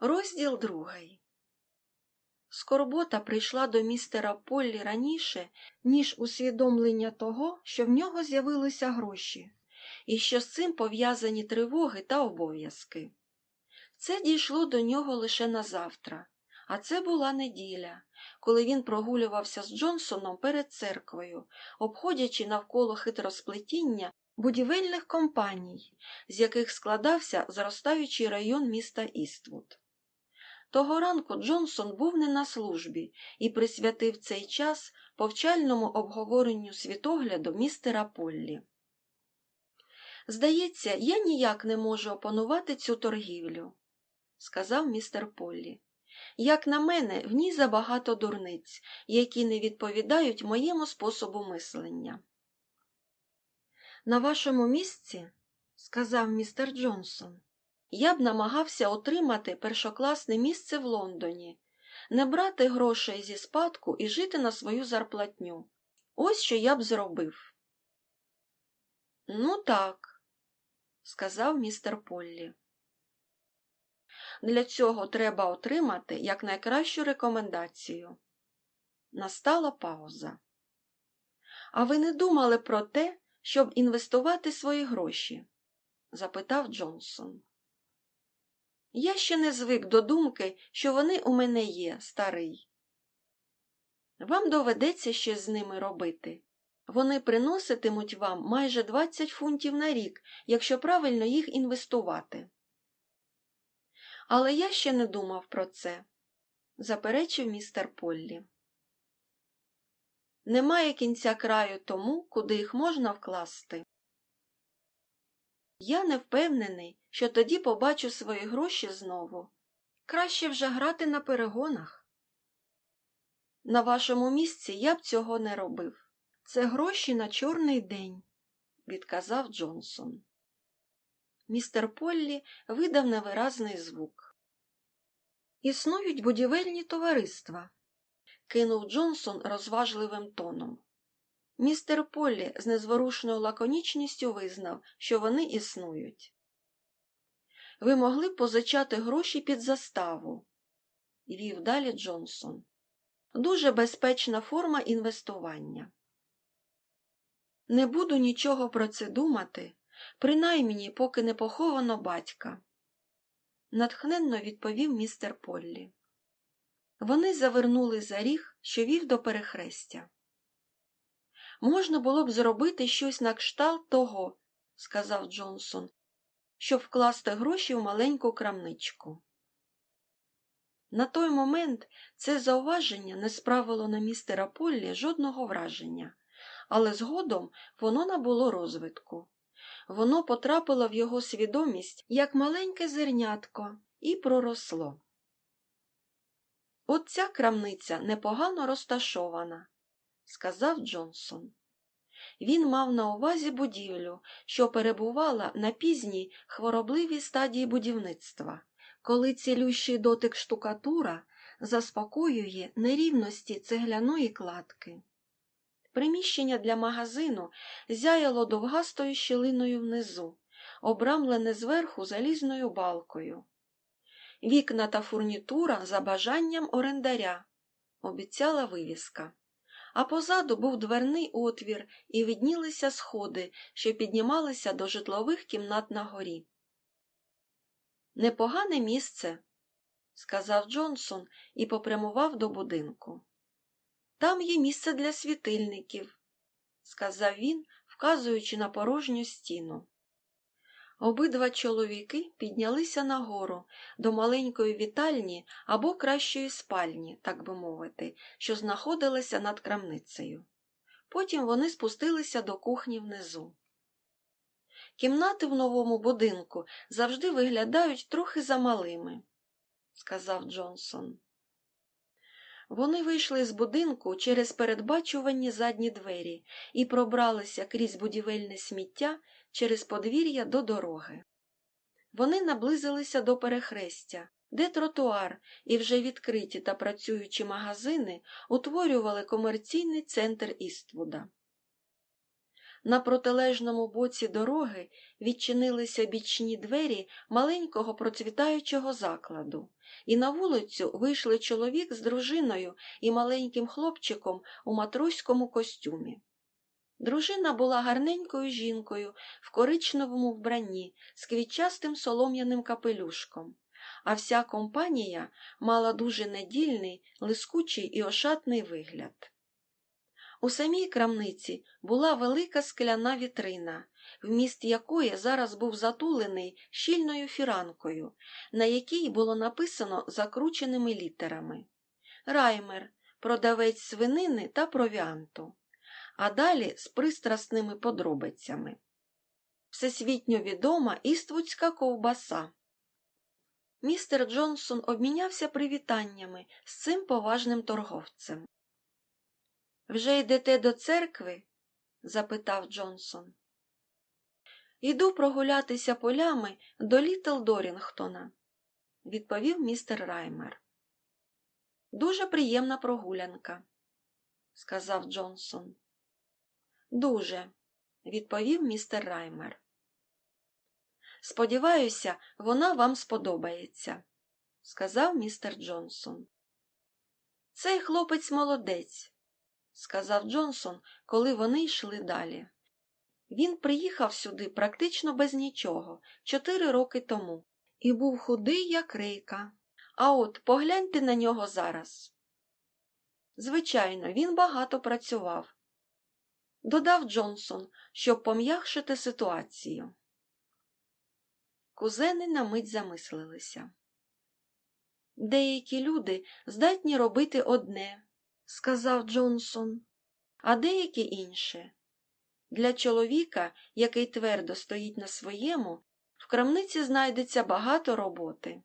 Розділ другий. Скорбота прийшла до містера Поллі раніше, ніж усвідомлення того, що в нього з'явилися гроші, і що з цим пов'язані тривоги та обов'язки. Це дійшло до нього лише на завтра, а це була неділя, коли він прогулювався з Джонсоном перед церквою, обходячи навколо хитросплетіння будівельних компаній, з яких складався зростаючий район міста Іствуд. Того ранку Джонсон був не на службі і присвятив цей час повчальному обговоренню світогляду містера Поллі. Здається, я ніяк не можу опанувати цю торгівлю, сказав містер Поллі. Як на мене, в ній забагато дурниць, які не відповідають моєму способу мислення. На вашому місці, сказав містер Джонсон, я б намагався отримати першокласне місце в Лондоні, не брати грошей зі спадку і жити на свою зарплатню. Ось що я б зробив. Ну, так, сказав містер Поллі. Для цього треба отримати якнайкращу рекомендацію. Настала пауза. А ви не думали про те, щоб інвестувати свої гроші? запитав Джонсон. Я ще не звик до думки, що вони у мене є, старий. Вам доведеться щось з ними робити. Вони приноситимуть вам майже 20 фунтів на рік, якщо правильно їх інвестувати. Але я ще не думав про це, заперечив містер Поллі. Немає кінця краю тому, куди їх можна вкласти. Я не впевнений, що тоді побачу свої гроші знову. Краще вже грати на перегонах. На вашому місці я б цього не робив. Це гроші на чорний день, відказав Джонсон. Містер Поллі видав невиразний звук. Існують будівельні товариства, кинув Джонсон розважливим тоном. Містер Поллі з незворушною лаконічністю визнав, що вони існують. Ви могли б позичати гроші під заставу, вів далі Джонсон. Дуже безпечна форма інвестування. Не буду нічого про це думати, принаймні, поки не поховано батька, натхненно відповів містер Поллі. Вони завернули за ріг, що вів до перехрестя. Можна було б зробити щось на кшталт того, сказав Джонсон, щоб вкласти гроші в маленьку крамничку. На той момент це зауваження не справило на містера Поллі жодного враження, але згодом воно набуло розвитку. Воно потрапило в його свідомість як маленьке зернятко і проросло. От ця крамниця непогано розташована, сказав Джонсон. Він мав на увазі будівлю, що перебувала на пізній хворобливій стадії будівництва, коли цілющий дотик штукатура заспокоює нерівності цегляної кладки. Приміщення для магазину зяяло довгастою щілиною внизу, обрамлене зверху залізною балкою. Вікна та фурнітура за бажанням орендаря, обіцяла вивіска. А позаду був дверний отвір і виднілися сходи, що піднімалися до житлових кімнат на горі. Непогане місце, сказав Джонсон і попрямував до будинку. Там є місце для світильників, сказав він, вказуючи на порожню стіну. Обидва чоловіки піднялися нагору до маленької вітальні або кращої спальні, так би мовити, що знаходилася над крамницею. Потім вони спустилися до кухні внизу. Кімнати в новому будинку завжди виглядають трохи замалими, сказав Джонсон. Вони вийшли з будинку через передбачувані задні двері і пробралися крізь будівельне сміття через подвір'я до дороги. Вони наблизилися до перехрестя, де тротуар і вже відкриті та працюючі магазини утворювали комерційний центр Іствуда. На протилежному боці дороги відчинилися бічні двері маленького процвітаючого закладу, і на вулицю вийшли чоловік з дружиною і маленьким хлопчиком у матроському костюмі. Дружина була гарненькою жінкою в коричневому вбранні з квітчастим солом'яним капелюшком, а вся компанія мала дуже недільний, лискучий і ошатний вигляд. У самій крамниці була велика скляна вітрина, вміст якої зараз був затулений щільною фіранкою, на якій було написано закрученими літерами Раймер, продавець свинини та провіанту, а далі з пристрасними подробицями. Всесвітньо відома іствудська ковбаса. Містер Джонсон обмінявся привітаннями з цим поважним торговцем. Вже йдете до церкви? запитав Джонсон. Іду прогулятися полями до Літл Дорінгтона, відповів містер Раймер. Дуже приємна прогулянка, сказав Джонсон. Дуже, відповів містер Раймер. Сподіваюся, вона вам сподобається, сказав містер Джонсон. Цей хлопець молодець, сказав Джонсон, коли вони йшли далі. Він приїхав сюди практично без нічого, чотири роки тому, і був худий, як рейка. А от погляньте на нього зараз. Звичайно, він багато працював, додав Джонсон, щоб пом'якшити ситуацію. Кузени на мить замислилися. Деякі люди здатні робити одне, сказав Джонсон, а деякі інше. Для чоловіка, який твердо стоїть на своєму, в крамниці знайдеться багато роботи.